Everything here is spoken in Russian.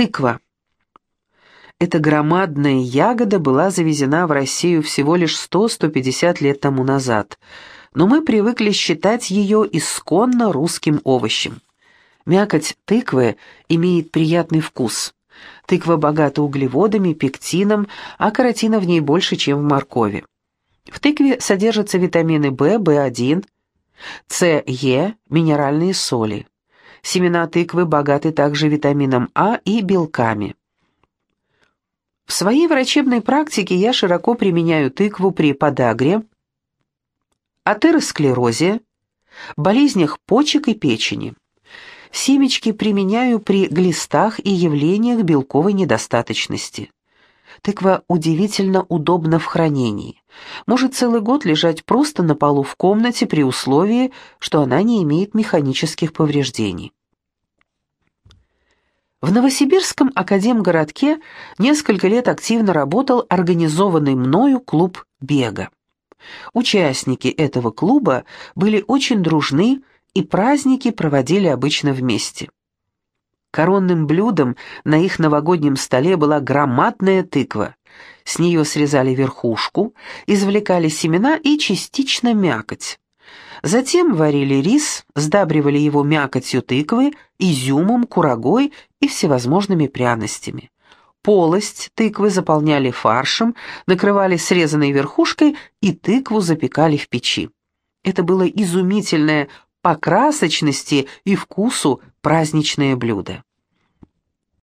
Тыква. Эта громадная ягода была завезена в Россию всего лишь 100-150 лет тому назад, но мы привыкли считать ее исконно русским овощем. Мякоть тыквы имеет приятный вкус. Тыква богата углеводами, пектином, а каротина в ней больше, чем в моркови. В тыкве содержатся витамины В, В1, С, Е, минеральные соли. Семена тыквы богаты также витамином А и белками. В своей врачебной практике я широко применяю тыкву при подагре, атеросклерозе, болезнях почек и печени. Семечки применяю при глистах и явлениях белковой недостаточности. Тыква удивительно удобна в хранении. Может целый год лежать просто на полу в комнате при условии, что она не имеет механических повреждений. В Новосибирском академгородке несколько лет активно работал организованный мною клуб бега. Участники этого клуба были очень дружны и праздники проводили обычно вместе. Коронным блюдом на их новогоднем столе была громадная тыква. С нее срезали верхушку, извлекали семена и частично мякоть. Затем варили рис, сдабривали его мякотью тыквы, изюмом, курагой и всевозможными пряностями. Полость тыквы заполняли фаршем, накрывали срезанной верхушкой и тыкву запекали в печи. Это было изумительное по красочности и вкусу праздничное блюдо.